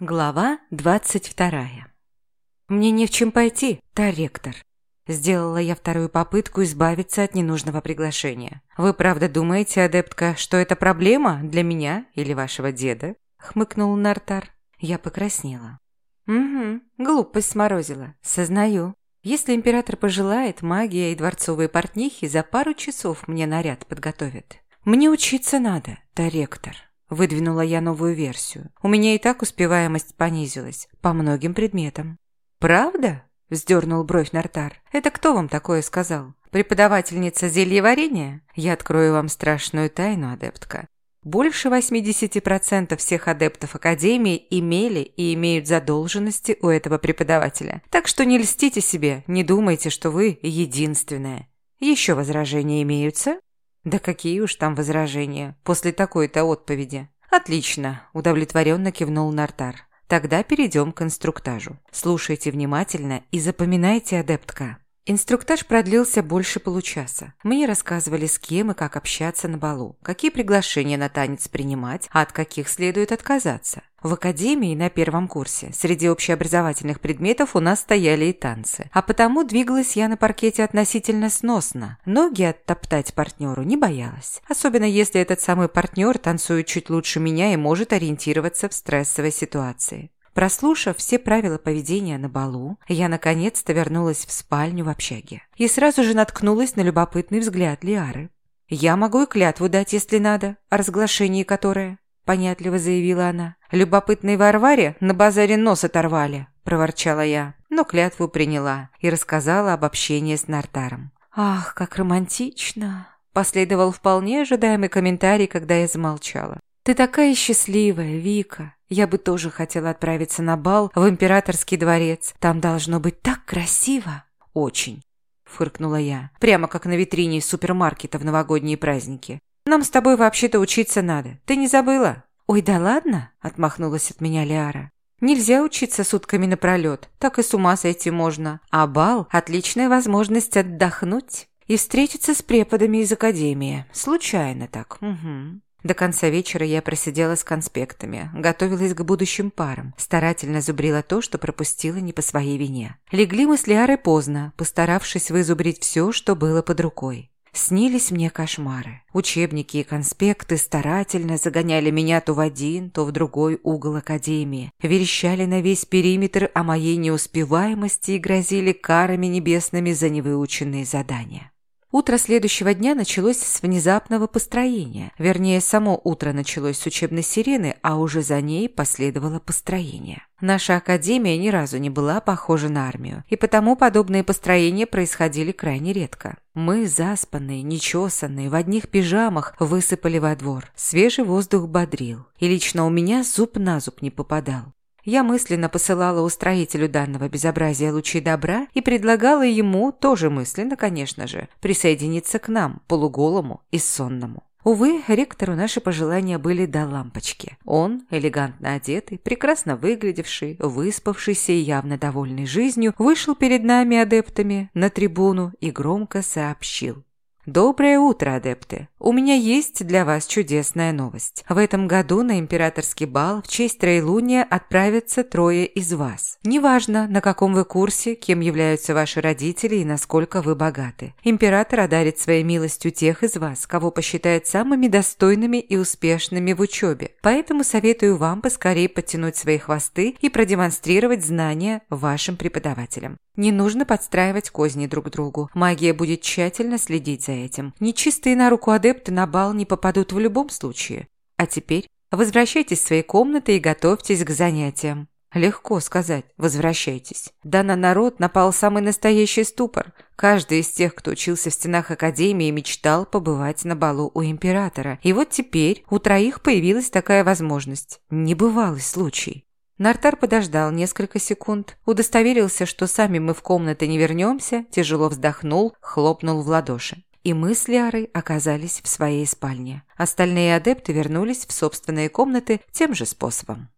Глава двадцать вторая. «Мне не в чем пойти, таректор». Сделала я вторую попытку избавиться от ненужного приглашения. «Вы правда думаете, адептка, что это проблема для меня или вашего деда?» Хмыкнул Нартар. Я покраснела. «Угу, глупость сморозила. Сознаю. Если император пожелает, магия и дворцовые портнихи за пару часов мне наряд подготовят. Мне учиться надо, таректор». Выдвинула я новую версию. У меня и так успеваемость понизилась. По многим предметам. «Правда?» – вздернул бровь Нартар. «Это кто вам такое сказал? Преподавательница зельеварения? Я открою вам страшную тайну, адептка. Больше 80% всех адептов Академии имели и имеют задолженности у этого преподавателя. Так что не льстите себе, не думайте, что вы единственная. Еще возражения имеются?» Да какие уж там возражения после такой-то отповеди. Отлично, удовлетворенно кивнул Нартар. Тогда перейдем к инструктажу. Слушайте внимательно и запоминайте, адептка. Инструктаж продлился больше получаса. Мне рассказывали, с кем и как общаться на балу, какие приглашения на танец принимать, а от каких следует отказаться. В академии на первом курсе среди общеобразовательных предметов у нас стояли и танцы, а потому двигалась я на паркете относительно сносно. Ноги оттоптать партнеру не боялась, особенно если этот самый партнер танцует чуть лучше меня и может ориентироваться в стрессовой ситуации. Прослушав все правила поведения на балу, я наконец-то вернулась в спальню в общаге и сразу же наткнулась на любопытный взгляд Лиары. «Я могу и клятву дать, если надо, о разглашении которое», – понятливо заявила она. «Любопытной Варваре на базаре нос оторвали», – проворчала я, но клятву приняла и рассказала об общении с Нартаром. «Ах, как романтично!» – последовал вполне ожидаемый комментарий, когда я замолчала. «Ты такая счастливая, Вика. Я бы тоже хотела отправиться на бал в императорский дворец. Там должно быть так красиво». «Очень», – фыркнула я. «Прямо как на витрине из супермаркета в новогодние праздники. Нам с тобой вообще-то учиться надо. Ты не забыла?» «Ой, да ладно?» – отмахнулась от меня Лиара. Нельзя учиться сутками напролет, так и с ума сойти можно. А бал – отличная возможность отдохнуть и встретиться с преподами из академии. Случайно так. Угу. До конца вечера я просидела с конспектами, готовилась к будущим парам, старательно зубрила то, что пропустила не по своей вине. Легли мы с Лиарой поздно, постаравшись вызубрить все, что было под рукой. Снились мне кошмары. Учебники и конспекты старательно загоняли меня то в один, то в другой угол академии. Верещали на весь периметр о моей неуспеваемости и грозили карами небесными за невыученные задания. Утро следующего дня началось с внезапного построения. Вернее, само утро началось с учебной сирены, а уже за ней последовало построение. Наша академия ни разу не была похожа на армию, и потому подобные построения происходили крайне редко. Мы, заспанные, нечесанные, в одних пижамах, высыпали во двор. Свежий воздух бодрил, и лично у меня зуб на зуб не попадал. Я мысленно посылала устроителю данного безобразия лучи добра и предлагала ему, тоже мысленно, конечно же, присоединиться к нам, полуголому и сонному. Увы, ректору наши пожелания были до лампочки. Он, элегантно одетый, прекрасно выглядевший, выспавшийся и явно довольный жизнью, вышел перед нами, адептами, на трибуну и громко сообщил. Доброе утро, адепты! У меня есть для вас чудесная новость. В этом году на императорский бал в честь Троелуния отправятся трое из вас. Неважно, на каком вы курсе, кем являются ваши родители и насколько вы богаты. Император одарит своей милостью тех из вас, кого посчитает самыми достойными и успешными в учебе. Поэтому советую вам поскорее подтянуть свои хвосты и продемонстрировать знания вашим преподавателям. Не нужно подстраивать козни друг другу. Магия будет тщательно следить за этим. Нечистые на руку адепты на бал не попадут в любом случае. А теперь возвращайтесь в свои комнаты и готовьтесь к занятиям. Легко сказать «возвращайтесь». Да на народ напал самый настоящий ступор. Каждый из тех, кто учился в стенах Академии, мечтал побывать на балу у Императора. И вот теперь у троих появилась такая возможность. Небывалый случай. Нартар подождал несколько секунд, удостоверился, что сами мы в комнаты не вернемся, тяжело вздохнул, хлопнул в ладоши. И мы с Лиарой оказались в своей спальне. Остальные адепты вернулись в собственные комнаты тем же способом.